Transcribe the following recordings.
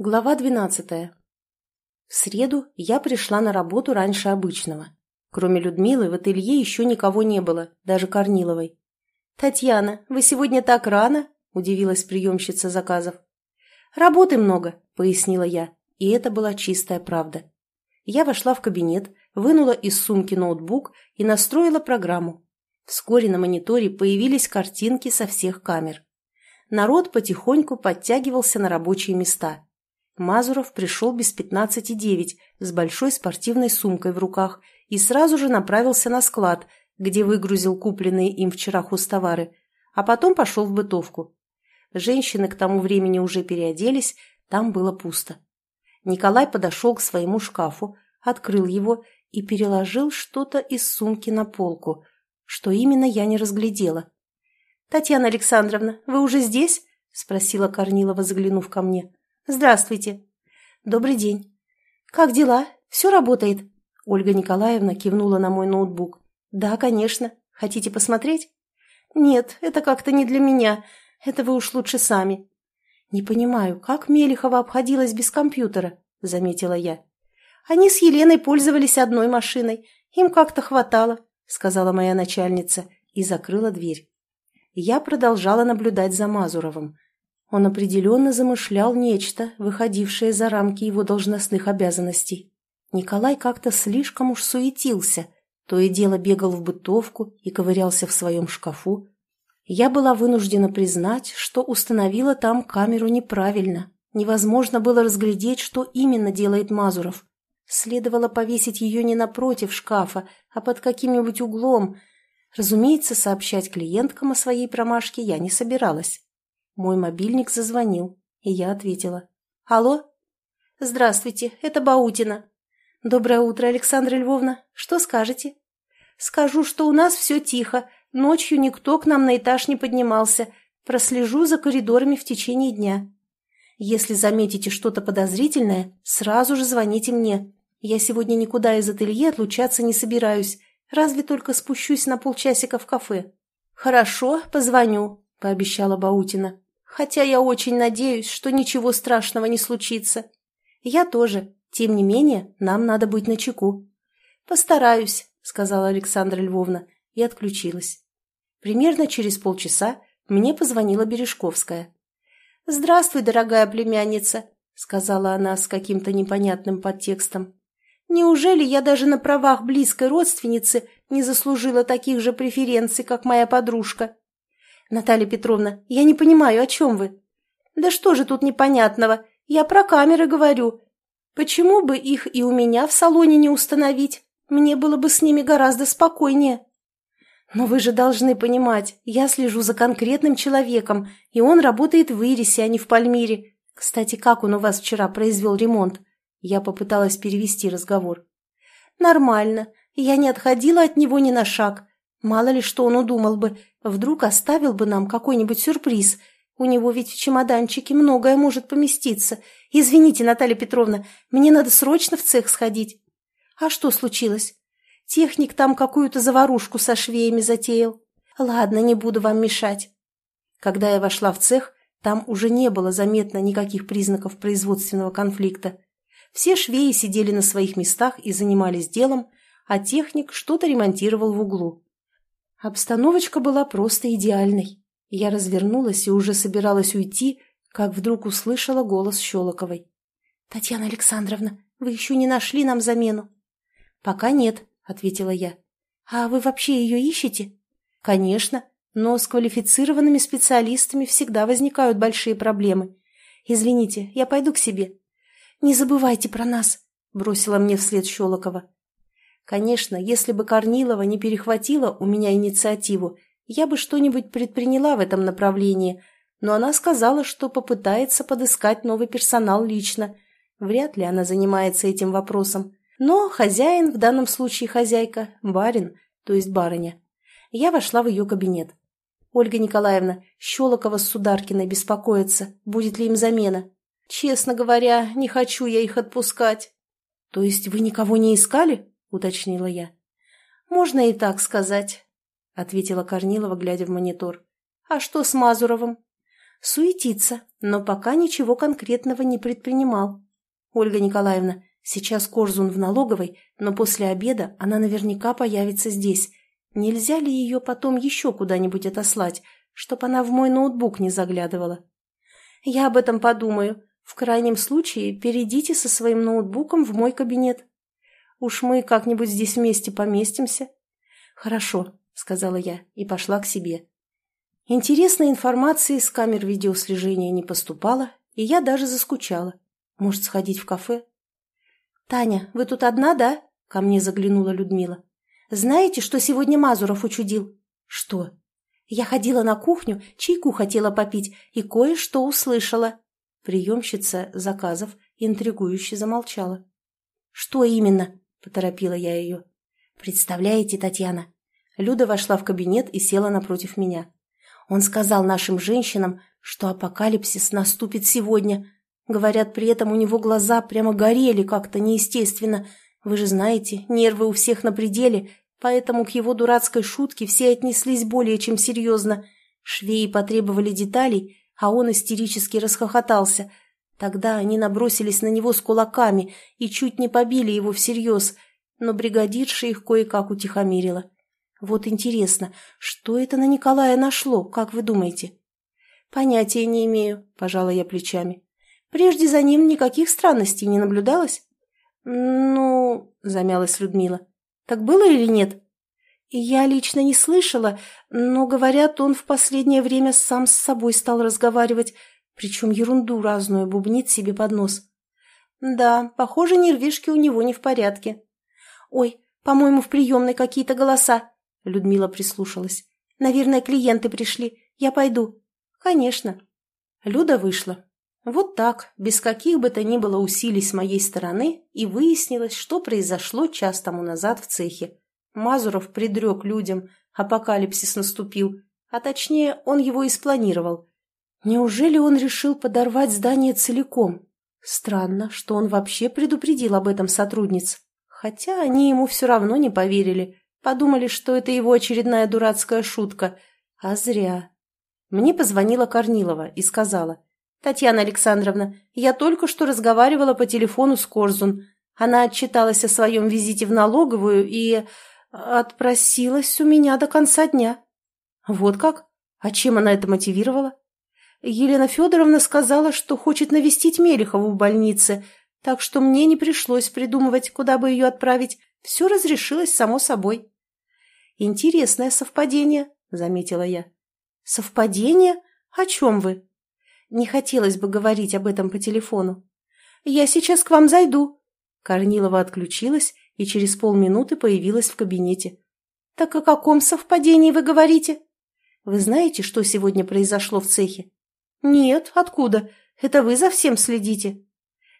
Глава двенадцатая. В среду я пришла на работу раньше обычного. Кроме Людмилы в ателье еще никого не было, даже Корниловой. «Татьяна, вы сегодня так рано?» – удивилась приемщица заказов. «Работы много», – пояснила я, и это была чистая правда. Я вошла в кабинет, вынула из сумки ноутбук и настроила программу. Вскоре на мониторе появились картинки со всех камер. Народ потихоньку подтягивался на рабочие места – Мазуров пришел без пятнадцати девять с большой спортивной сумкой в руках и сразу же направился на склад, где выгрузил купленные им вчера хозтовары, а потом пошел в бытовку. Женщины к тому времени уже переоделись, там было пусто. Николай подошел к своему шкафу, открыл его и переложил что-то из сумки на полку. Что именно, я не разглядела. «Татьяна Александровна, вы уже здесь?» – спросила Корнилова, заглянув ко мне. «Здравствуйте». «Добрый день». «Как дела? Все работает?» Ольга Николаевна кивнула на мой ноутбук. «Да, конечно. Хотите посмотреть?» «Нет, это как-то не для меня. Это вы уж лучше сами». «Не понимаю, как Мелехова обходилась без компьютера?» – заметила я. «Они с Еленой пользовались одной машиной. Им как-то хватало», – сказала моя начальница и закрыла дверь. Я продолжала наблюдать за Мазуровым. Он определенно замышлял нечто, выходившее за рамки его должностных обязанностей. Николай как-то слишком уж суетился, то и дело бегал в бытовку и ковырялся в своем шкафу. Я была вынуждена признать, что установила там камеру неправильно. Невозможно было разглядеть, что именно делает Мазуров. Следовало повесить ее не напротив шкафа, а под каким-нибудь углом. Разумеется, сообщать клиенткам о своей промашке я не собиралась. Мой мобильник зазвонил, и я ответила. «Алло?» «Здравствуйте, это Баутина». «Доброе утро, Александра Львовна. Что скажете?» «Скажу, что у нас все тихо. Ночью никто к нам на этаж не поднимался. Прослежу за коридорами в течение дня. Если заметите что-то подозрительное, сразу же звоните мне. Я сегодня никуда из ателье отлучаться не собираюсь, разве только спущусь на полчасика в кафе». «Хорошо, позвоню», — пообещала Баутина хотя я очень надеюсь, что ничего страшного не случится. Я тоже. Тем не менее, нам надо быть начеку. Постараюсь, сказала Александра Львовна и отключилась. Примерно через полчаса мне позвонила Бережковская. «Здравствуй, дорогая племянница», — сказала она с каким-то непонятным подтекстом. «Неужели я даже на правах близкой родственницы не заслужила таких же преференций, как моя подружка?» «Наталья Петровна, я не понимаю, о чем вы?» «Да что же тут непонятного? Я про камеры говорю. Почему бы их и у меня в салоне не установить? Мне было бы с ними гораздо спокойнее». «Но вы же должны понимать, я слежу за конкретным человеком, и он работает в Ирисе, а не в Пальмире. Кстати, как он у вас вчера произвел ремонт?» Я попыталась перевести разговор. «Нормально. Я не отходила от него ни на шаг. Мало ли что он удумал бы, вдруг оставил бы нам какой-нибудь сюрприз. У него ведь в чемоданчике многое может поместиться. Извините, Наталья Петровна, мне надо срочно в цех сходить. А что случилось? Техник там какую-то заварушку со швеями затеял. Ладно, не буду вам мешать. Когда я вошла в цех, там уже не было заметно никаких признаков производственного конфликта. Все швеи сидели на своих местах и занимались делом, а техник что-то ремонтировал в углу. Обстановочка была просто идеальной. Я развернулась и уже собиралась уйти, как вдруг услышала голос Щелоковой. «Татьяна Александровна, вы еще не нашли нам замену?» «Пока нет», — ответила я. «А вы вообще ее ищете?» «Конечно, но с квалифицированными специалистами всегда возникают большие проблемы. Извините, я пойду к себе». «Не забывайте про нас», — бросила мне вслед Щелокова. Конечно, если бы Корнилова не перехватила у меня инициативу, я бы что-нибудь предприняла в этом направлении, но она сказала, что попытается подыскать новый персонал лично. Вряд ли она занимается этим вопросом. Но хозяин, в данном случае хозяйка, барин, то есть барыня. Я вошла в ее кабинет. «Ольга Николаевна, Щелокова с Сударкиной беспокоится, будет ли им замена. Честно говоря, не хочу я их отпускать». «То есть вы никого не искали?» — уточнила я. «Можно и так сказать», — ответила Корнилова, глядя в монитор. «А что с Мазуровым?» Суетится, но пока ничего конкретного не предпринимал. Ольга Николаевна, сейчас Корзун в налоговой, но после обеда она наверняка появится здесь. Нельзя ли ее потом еще куда-нибудь отослать, чтоб она в мой ноутбук не заглядывала? Я об этом подумаю. В крайнем случае, перейдите со своим ноутбуком в мой кабинет. Уж мы как-нибудь здесь вместе поместимся. Хорошо, сказала я и пошла к себе. Интересной информации с камер видеослежения не поступало, и я даже заскучала. Может, сходить в кафе? «Таня, вы тут одна, да?» — ко мне заглянула Людмила. «Знаете, что сегодня Мазуров учудил?» «Что?» «Я ходила на кухню, чайку хотела попить и кое-что услышала». Приемщица заказов интригующе замолчала. «Что именно?» — поторопила я ее. «Представляете, Татьяна?» Люда вошла в кабинет и села напротив меня. Он сказал нашим женщинам, что апокалипсис наступит сегодня. Говорят, при этом у него глаза прямо горели как-то неестественно. Вы же знаете, нервы у всех на пределе, поэтому к его дурацкой шутке все отнеслись более чем серьезно. Швеи потребовали деталей, а он истерически расхохотался. Тогда они набросились на него с кулаками и чуть не побили его всерьез, но бригадирша их кое-как утихомирила. Вот интересно, что это на Николая нашло, как вы думаете? Понятия не имею, пожала я плечами. Прежде за ним никаких странностей не наблюдалось? Ну, замялась Людмила. Так было или нет? Я лично не слышала, но, говорят, он в последнее время сам с собой стал разговаривать, причем ерунду разную бубнит себе под нос. Да, похоже, нервишки у него не в порядке. Ой, по-моему, в приемной какие-то голоса. Людмила прислушалась. «Наверное, клиенты пришли. Я пойду». «Конечно». Люда вышла. Вот так, без каких бы то ни было усилий с моей стороны, и выяснилось, что произошло час тому назад в цехе. Мазуров предрек людям, апокалипсис наступил, а точнее, он его и спланировал. Неужели он решил подорвать здание целиком? Странно, что он вообще предупредил об этом сотрудниц. Хотя они ему все равно не поверили, Подумали, что это его очередная дурацкая шутка. А зря. Мне позвонила Корнилова и сказала. «Татьяна Александровна, я только что разговаривала по телефону с Корзун. Она отчиталась о своем визите в налоговую и отпросилась у меня до конца дня». «Вот как? А чем она это мотивировала?» Елена Федоровна сказала, что хочет навестить Мелехову в больнице, так что мне не пришлось придумывать, куда бы ее отправить. Все разрешилось само собой. «Интересное совпадение», — заметила я. «Совпадение? О чем вы?» «Не хотелось бы говорить об этом по телефону». «Я сейчас к вам зайду». Корнилова отключилась и через полминуты появилась в кабинете. «Так о каком совпадении вы говорите?» «Вы знаете, что сегодня произошло в цехе?» «Нет, откуда? Это вы за всем следите?»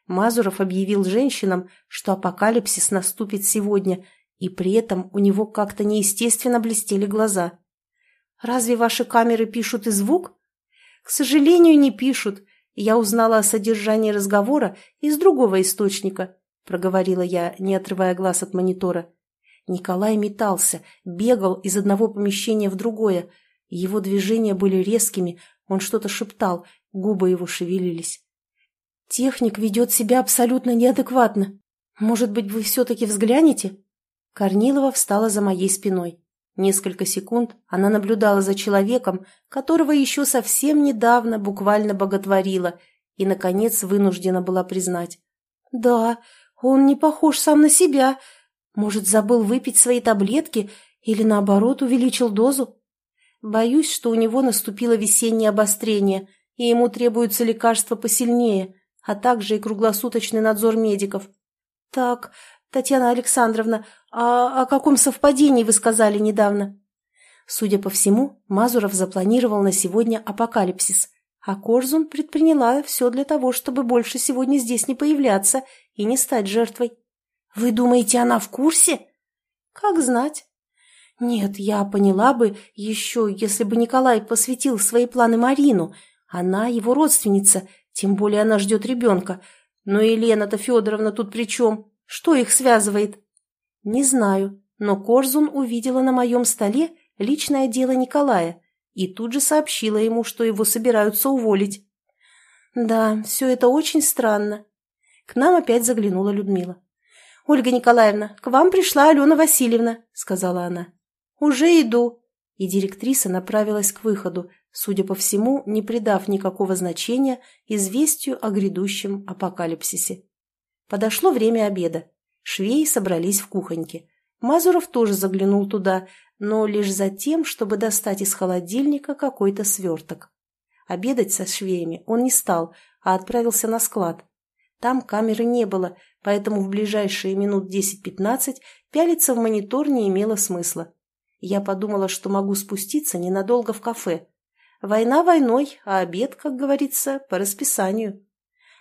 Мазуров объявил женщинам, что апокалипсис наступит сегодня, и при этом у него как-то неестественно блестели глаза. «Разве ваши камеры пишут и звук?» «К сожалению, не пишут. Я узнала о содержании разговора из другого источника», проговорила я, не отрывая глаз от монитора. Николай метался, бегал из одного помещения в другое. Его движения были резкими, он что-то шептал, губы его шевелились. Техник ведет себя абсолютно неадекватно. Может быть, вы все-таки взглянете?» Корнилова встала за моей спиной. Несколько секунд она наблюдала за человеком, которого еще совсем недавно буквально боготворила, и, наконец, вынуждена была признать. «Да, он не похож сам на себя. Может, забыл выпить свои таблетки или, наоборот, увеличил дозу? Боюсь, что у него наступило весеннее обострение, и ему требуются лекарства посильнее а также и круглосуточный надзор медиков. Так, Татьяна Александровна, а о каком совпадении вы сказали недавно? Судя по всему, Мазуров запланировал на сегодня апокалипсис, а Корзун предприняла все для того, чтобы больше сегодня здесь не появляться и не стать жертвой. Вы думаете, она в курсе? Как знать. Нет, я поняла бы еще, если бы Николай посвятил свои планы Марину. Она его родственница тем более она ждет ребенка. Но Елена-то Федоровна тут при чем? Что их связывает? Не знаю, но Корзун увидела на моем столе личное дело Николая и тут же сообщила ему, что его собираются уволить. Да, все это очень странно. К нам опять заглянула Людмила. «Ольга Николаевна, к вам пришла Алена Васильевна», — сказала она. «Уже иду». И директриса направилась к выходу, судя по всему, не придав никакого значения известию о грядущем апокалипсисе. Подошло время обеда. Швеи собрались в кухоньке. Мазуров тоже заглянул туда, но лишь за тем, чтобы достать из холодильника какой-то сверток. Обедать со швеями он не стал, а отправился на склад. Там камеры не было, поэтому в ближайшие минут 10-15 пялиться в монитор не имело смысла. Я подумала, что могу спуститься ненадолго в кафе. Война войной, а обед, как говорится, по расписанию.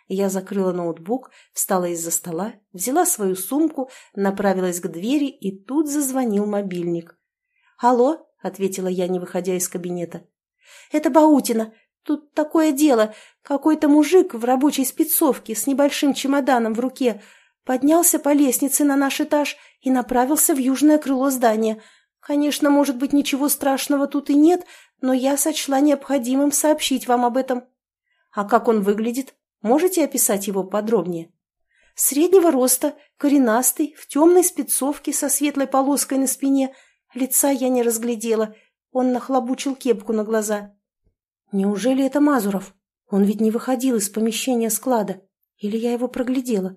Я закрыла ноутбук, встала из-за стола, взяла свою сумку, направилась к двери, и тут зазвонил мобильник. «Алло?» — ответила я, не выходя из кабинета. «Это Баутина. Тут такое дело. Какой-то мужик в рабочей спецовке с небольшим чемоданом в руке поднялся по лестнице на наш этаж и направился в южное крыло здания. Конечно, может быть, ничего страшного тут и нет, но я сочла необходимым сообщить вам об этом. А как он выглядит? Можете описать его подробнее? Среднего роста, коренастый, в темной спецовке со светлой полоской на спине. Лица я не разглядела. Он нахлобучил кепку на глаза. Неужели это Мазуров? Он ведь не выходил из помещения склада. Или я его проглядела?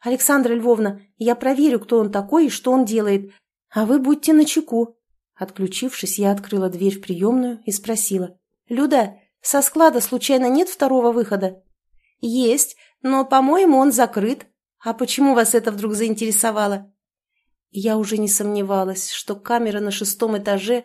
Александра Львовна, я проверю, кто он такой и что он делает. А вы будьте начеку. Отключившись, я открыла дверь в приемную и спросила. «Люда, со склада случайно нет второго выхода?» «Есть, но, по-моему, он закрыт. А почему вас это вдруг заинтересовало?» Я уже не сомневалась, что камера на шестом этаже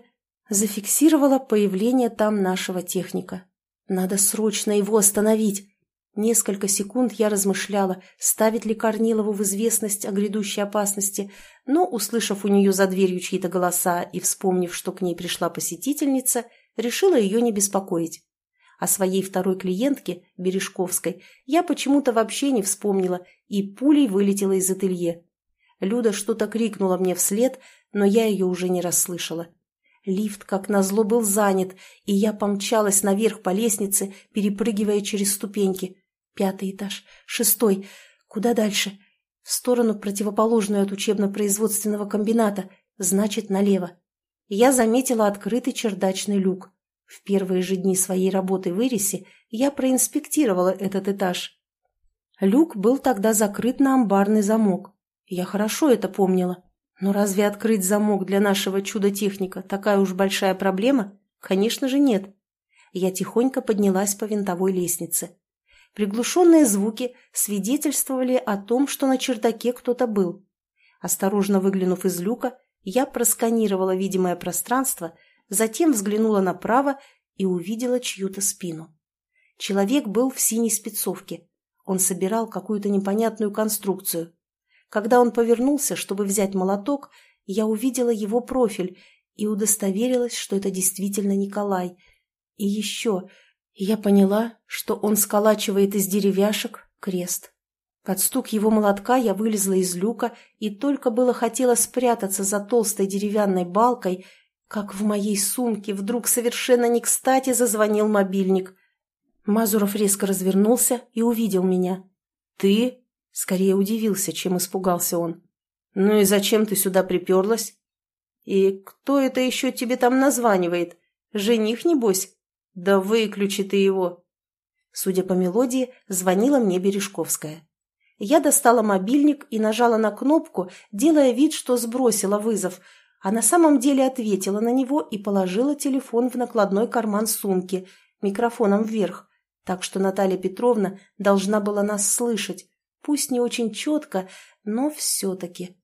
зафиксировала появление там нашего техника. Надо срочно его остановить. Несколько секунд я размышляла, ставить ли Корнилову в известность о грядущей опасности, но, услышав у нее за дверью чьи-то голоса и вспомнив, что к ней пришла посетительница, решила ее не беспокоить. О своей второй клиентке, Бережковской, я почему-то вообще не вспомнила и пулей вылетела из ателье. Люда что-то крикнула мне вслед, но я ее уже не расслышала. Лифт, как назло, был занят, и я помчалась наверх по лестнице, перепрыгивая через ступеньки. Пятый этаж, шестой. Куда дальше? В сторону, противоположную от учебно-производственного комбината, значит, налево. Я заметила открытый чердачный люк. В первые же дни своей работы в Ирисе я проинспектировала этот этаж. Люк был тогда закрыт на амбарный замок. Я хорошо это помнила. Но разве открыть замок для нашего чудо-техника такая уж большая проблема? Конечно же нет. Я тихонько поднялась по винтовой лестнице. Приглушенные звуки свидетельствовали о том, что на чердаке кто-то был. Осторожно выглянув из люка, я просканировала видимое пространство затем взглянула направо и увидела чью-то спину. Человек был в синей спецовке. Он собирал какую-то непонятную конструкцию. Когда он повернулся, чтобы взять молоток, я увидела его профиль и удостоверилась, что это действительно Николай. И еще я поняла, что он сколачивает из деревяшек крест. Под стук его молотка я вылезла из люка и только было хотела спрятаться за толстой деревянной балкой, как в моей сумке вдруг совершенно не кстати зазвонил мобильник. Мазуров резко развернулся и увидел меня. «Ты?» — скорее удивился, чем испугался он. «Ну и зачем ты сюда приперлась?» «И кто это еще тебе там названивает? Жених, небось? Да выключи ты его!» Судя по мелодии, звонила мне Бережковская. Я достала мобильник и нажала на кнопку, делая вид, что сбросила вызов — а на самом деле ответила на него и положила телефон в накладной карман сумки, микрофоном вверх, так что Наталья Петровна должна была нас слышать, пусть не очень четко, но все-таки.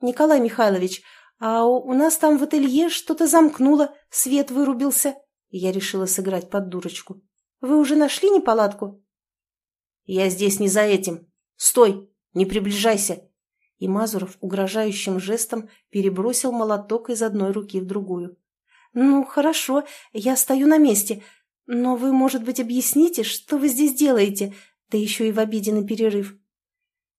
«Николай Михайлович, а у нас там в ателье что-то замкнуло, свет вырубился». Я решила сыграть под дурочку. «Вы уже нашли неполадку?» «Я здесь не за этим. Стой! Не приближайся!» и Мазуров угрожающим жестом перебросил молоток из одной руки в другую. «Ну, хорошо, я стою на месте, но вы, может быть, объясните, что вы здесь делаете, да еще и в обеденный перерыв?»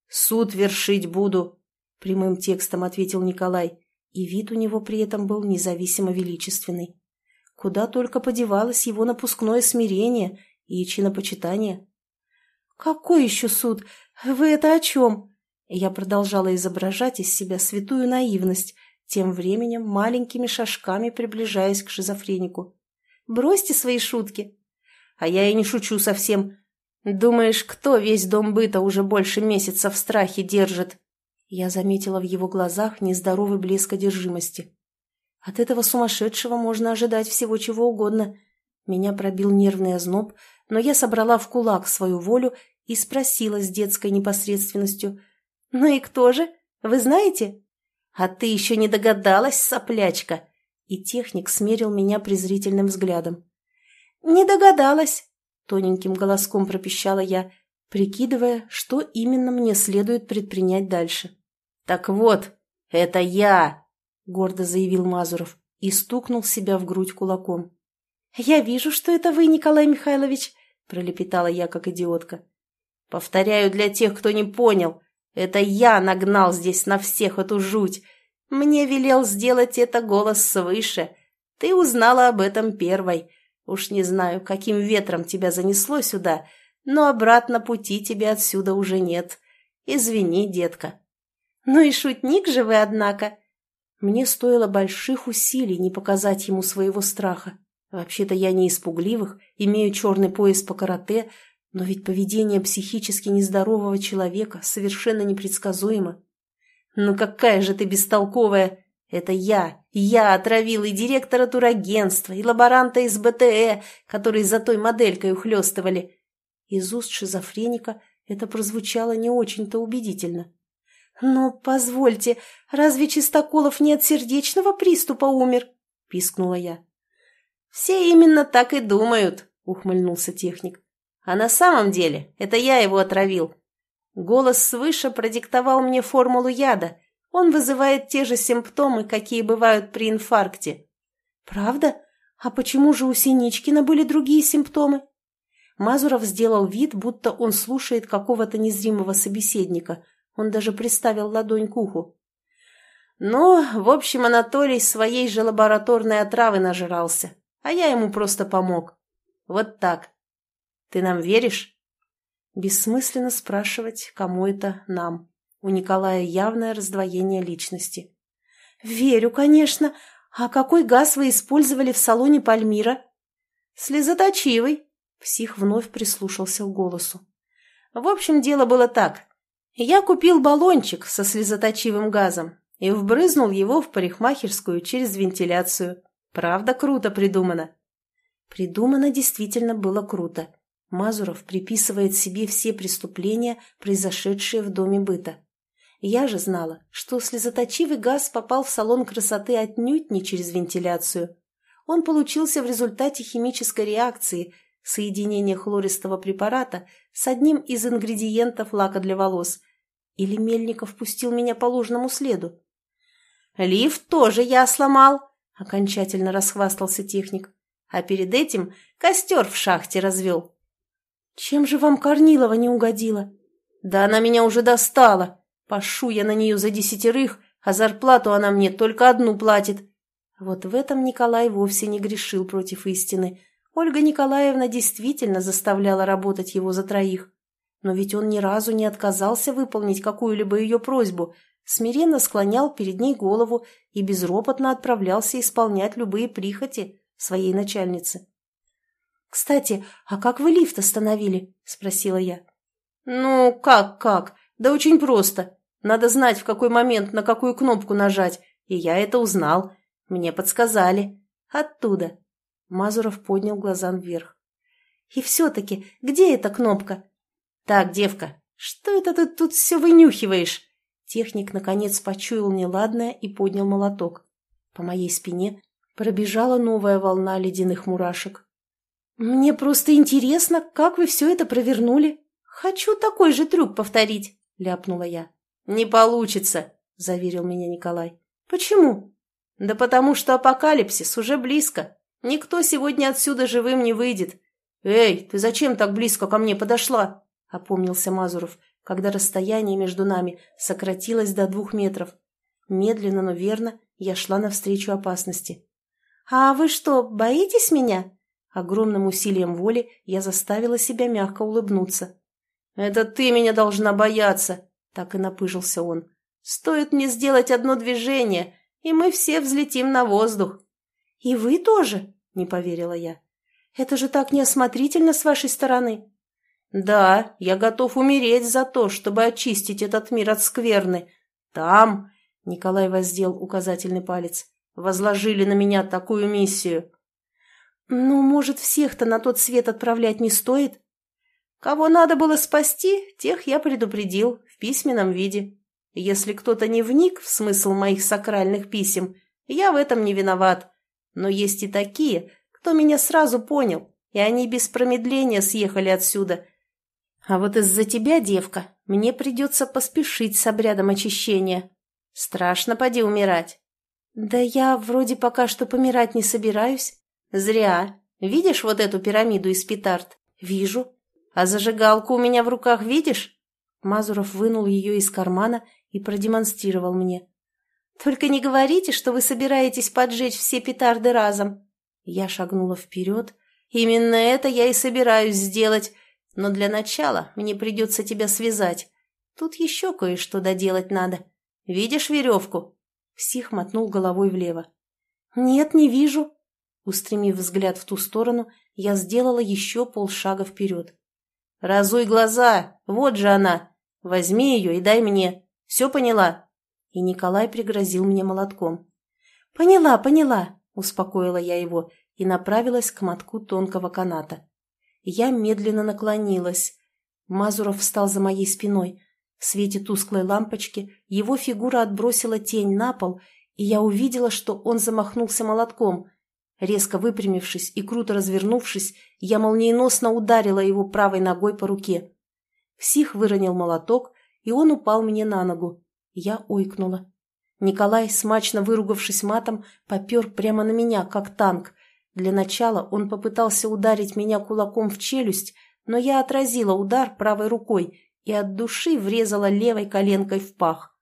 «Суд вершить буду», — прямым текстом ответил Николай, и вид у него при этом был независимо величественный. Куда только подевалось его напускное смирение и чинопочитание. «Какой еще суд? Вы это о чем?» Я продолжала изображать из себя святую наивность, тем временем маленькими шажками приближаясь к шизофренику. «Бросьте свои шутки!» «А я и не шучу совсем. Думаешь, кто весь дом быта уже больше месяца в страхе держит?» Я заметила в его глазах нездоровый блеск одержимости. От этого сумасшедшего можно ожидать всего чего угодно. Меня пробил нервный озноб, но я собрала в кулак свою волю и спросила с детской непосредственностью. «Ну и кто же? Вы знаете?» «А ты еще не догадалась, соплячка!» И техник смерил меня презрительным взглядом. «Не догадалась!» — тоненьким голоском пропищала я, прикидывая, что именно мне следует предпринять дальше. «Так вот, это я!» — гордо заявил Мазуров и стукнул себя в грудь кулаком. «Я вижу, что это вы, Николай Михайлович!» — пролепетала я, как идиотка. «Повторяю для тех, кто не понял. Это я нагнал здесь на всех эту жуть. Мне велел сделать это голос свыше. Ты узнала об этом первой. Уж не знаю, каким ветром тебя занесло сюда, но обратно пути тебе отсюда уже нет. Извини, детка». «Ну и шутник же вы, однако!» Мне стоило больших усилий не показать ему своего страха. Вообще-то я не испугливых, имею черный пояс по карате, но ведь поведение психически нездорового человека совершенно непредсказуемо. «Ну какая же ты бестолковая! Это я! Я отравил и директора турагентства, и лаборанта из БТЭ, которые за той моделькой ухлёстывали!» Из уст шизофреника это прозвучало не очень-то убедительно. «Но позвольте, разве Чистоколов не от сердечного приступа умер?» – пискнула я. «Все именно так и думают», – ухмыльнулся техник. «А на самом деле это я его отравил. Голос свыше продиктовал мне формулу яда. Он вызывает те же симптомы, какие бывают при инфаркте». «Правда? А почему же у Синичкина были другие симптомы?» Мазуров сделал вид, будто он слушает какого-то незримого собеседника – он даже приставил ладонь к уху. Ну, в общем, Анатолий своей же лабораторной отравы нажрался, а я ему просто помог. Вот так. Ты нам веришь? Бессмысленно спрашивать, кому это нам. У Николая явное раздвоение личности. «Верю, конечно. А какой газ вы использовали в салоне Пальмира?» «Слезоточивый», — псих вновь прислушался к голосу. «В общем, дело было так. Я купил баллончик со слезоточивым газом и вбрызнул его в парикмахерскую через вентиляцию. Правда, круто придумано. Придумано действительно было круто. Мазуров приписывает себе все преступления, произошедшие в доме быта. Я же знала, что слезоточивый газ попал в салон красоты отнюдь не через вентиляцию. Он получился в результате химической реакции, соединение хлористого препарата с одним из ингредиентов лака для волос. Или Мельников пустил меня по ложному следу? «Лифт тоже я сломал», — окончательно расхвастался техник. «А перед этим костер в шахте развел». «Чем же вам Корнилова не угодила?» «Да она меня уже достала. Пошу я на нее за десятерых, а зарплату она мне только одну платит». Вот в этом Николай вовсе не грешил против истины, Ольга Николаевна действительно заставляла работать его за троих. Но ведь он ни разу не отказался выполнить какую-либо ее просьбу, смиренно склонял перед ней голову и безропотно отправлялся исполнять любые прихоти своей начальницы. «Кстати, а как вы лифт остановили?» – спросила я. «Ну, как-как? Да очень просто. Надо знать, в какой момент на какую кнопку нажать, и я это узнал. Мне подсказали. Оттуда». Мазуров поднял глаза вверх. «И все-таки, где эта кнопка?» «Так, девка, что это ты тут все вынюхиваешь?» Техник, наконец, почуял неладное и поднял молоток. По моей спине пробежала новая волна ледяных мурашек. «Мне просто интересно, как вы все это провернули. Хочу такой же трюк повторить», — ляпнула я. «Не получится», — заверил меня Николай. «Почему?» «Да потому что апокалипсис уже близко. Никто сегодня отсюда живым не выйдет. Эй, ты зачем так близко ко мне подошла? Опомнился Мазуров, когда расстояние между нами сократилось до двух метров. Медленно, но верно я шла навстречу опасности. «А вы что, боитесь меня?» Огромным усилием воли я заставила себя мягко улыбнуться. «Это ты меня должна бояться!» Так и напыжился он. «Стоит мне сделать одно движение, и мы все взлетим на воздух». «И вы тоже?» — не поверила я. «Это же так неосмотрительно с вашей стороны». «Да, я готов умереть за то, чтобы очистить этот мир от скверны. Там...» — Николай воздел указательный палец. «Возложили на меня такую миссию». «Ну, может, всех-то на тот свет отправлять не стоит?» «Кого надо было спасти, тех я предупредил в письменном виде. Если кто-то не вник в смысл моих сакральных писем, я в этом не виноват. Но есть и такие, кто меня сразу понял, и они без промедления съехали отсюда. А вот из-за тебя, девка, мне придется поспешить с обрядом очищения. Страшно поди умирать». «Да я вроде пока что помирать не собираюсь». «Зря. Видишь вот эту пирамиду из петард?» «Вижу. А зажигалку у меня в руках видишь?» Мазуров вынул ее из кармана и продемонстрировал мне. «Только не говорите, что вы собираетесь поджечь все петарды разом!» Я шагнула вперед. «Именно это я и собираюсь сделать, но для начала мне придется тебя связать. Тут еще кое-что доделать надо. Видишь веревку?» Псих мотнул головой влево. «Нет, не вижу», Устремив взгляд в ту сторону, я сделала еще полшага вперед. «Разуй глаза! Вот же она! Возьми ее и дай мне! Все поняла?» И Николай пригрозил мне молотком. «Поняла, поняла!» — успокоила я его и направилась к мотку тонкого каната. Я медленно наклонилась. Мазуров встал за моей спиной. В свете тусклой лампочки его фигура отбросила тень на пол, и я увидела, что он замахнулся молотком — Резко выпрямившись и круто развернувшись, я молниеносно ударила его правой ногой по руке. Псих выронил молоток, и он упал мне на ногу. Я ойкнула. Николай, смачно выругавшись матом, попер прямо на меня, как танк. Для начала он попытался ударить меня кулаком в челюсть, но я отразила удар правой рукой и от души врезала левой коленкой в пах.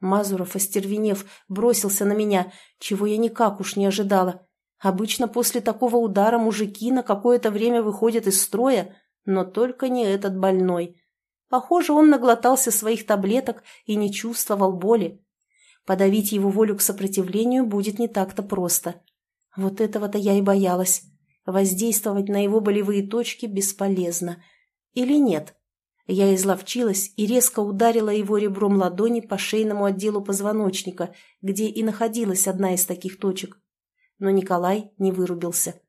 Мазуров, остервенев, бросился на меня, чего я никак уж не ожидала. Обычно после такого удара мужики на какое-то время выходят из строя, но только не этот больной. Похоже, он наглотался своих таблеток и не чувствовал боли. Подавить его волю к сопротивлению будет не так-то просто. Вот этого-то я и боялась. Воздействовать на его болевые точки бесполезно. Или нет? Я изловчилась и резко ударила его ребром ладони по шейному отделу позвоночника, где и находилась одна из таких точек но Николай не вырубился.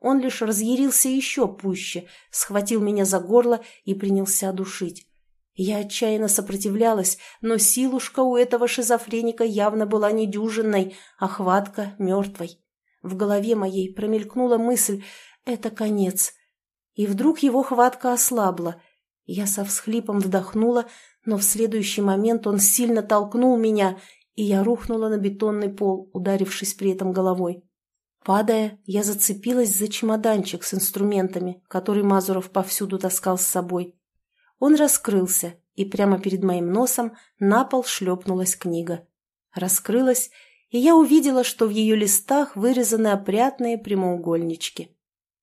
Он лишь разъярился еще пуще, схватил меня за горло и принялся душить. Я отчаянно сопротивлялась, но силушка у этого шизофреника явно была недюжинной, а хватка мертвой. В голове моей промелькнула мысль «это конец». И вдруг его хватка ослабла. Я со всхлипом вдохнула, но в следующий момент он сильно толкнул меня, и я рухнула на бетонный пол, ударившись при этом головой. Падая, я зацепилась за чемоданчик с инструментами, который Мазуров повсюду таскал с собой. Он раскрылся, и прямо перед моим носом на пол шлепнулась книга. Раскрылась, и я увидела, что в ее листах вырезаны опрятные прямоугольнички.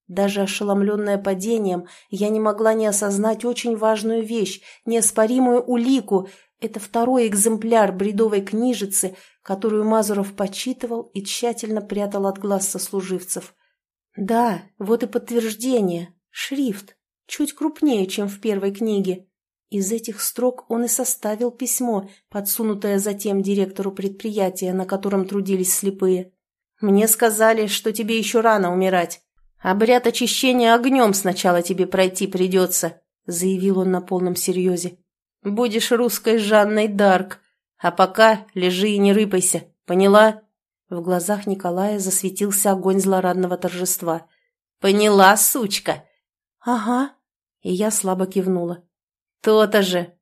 Даже ошеломленная падением, я не могла не осознать очень важную вещь, неоспоримую улику, это второй экземпляр бредовой книжицы, которую Мазуров почитывал и тщательно прятал от глаз сослуживцев. Да, вот и подтверждение. Шрифт. Чуть крупнее, чем в первой книге. Из этих строк он и составил письмо, подсунутое затем директору предприятия, на котором трудились слепые. «Мне сказали, что тебе еще рано умирать. Обряд очищения огнем сначала тебе пройти придется», заявил он на полном серьезе. Будешь русской Жанной Дарк. А пока лежи и не рыпайся. Поняла?» В глазах Николая засветился огонь злорадного торжества. «Поняла, сучка?» «Ага». И я слабо кивнула. «То-то же!»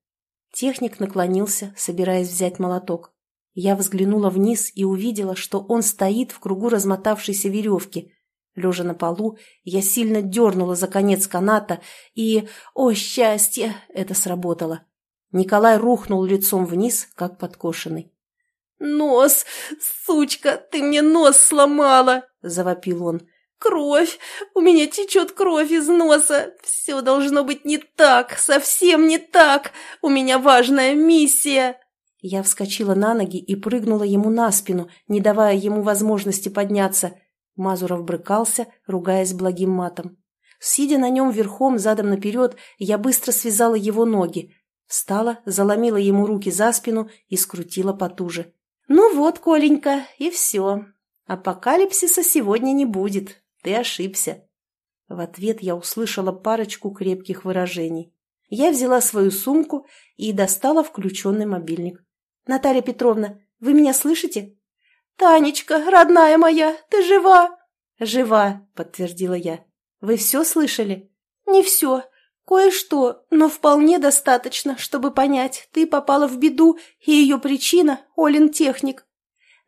Техник наклонился, собираясь взять молоток. Я взглянула вниз и увидела, что он стоит в кругу размотавшейся веревки. Лежа на полу, я сильно дернула за конец каната, и, о счастье, это сработало. Николай рухнул лицом вниз, как подкошенный. «Нос! Сучка, ты мне нос сломала!» – завопил он. «Кровь! У меня течет кровь из носа! Все должно быть не так, совсем не так! У меня важная миссия!» Я вскочила на ноги и прыгнула ему на спину, не давая ему возможности подняться. Мазуров брыкался, ругаясь благим матом. Сидя на нем верхом, задом наперед, я быстро связала его ноги. Встала, заломила ему руки за спину и скрутила потуже. «Ну вот, Коленька, и все. Апокалипсиса сегодня не будет. Ты ошибся». В ответ я услышала парочку крепких выражений. Я взяла свою сумку и достала включенный мобильник. «Наталья Петровна, вы меня слышите?» «Танечка, родная моя, ты жива?» «Жива», — подтвердила я. «Вы все слышали?» «Не все. Кое-что, но вполне достаточно, чтобы понять, ты попала в беду, и ее причина — Олин техник.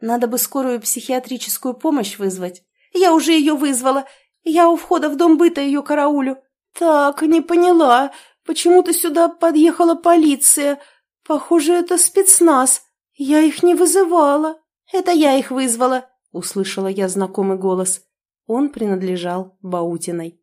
Надо бы скорую психиатрическую помощь вызвать. Я уже ее вызвала. Я у входа в дом быта ее караулю. Так, не поняла. Почему-то сюда подъехала полиция. Похоже, это спецназ. Я их не вызывала. Это я их вызвала, услышала я знакомый голос. Он принадлежал Баутиной.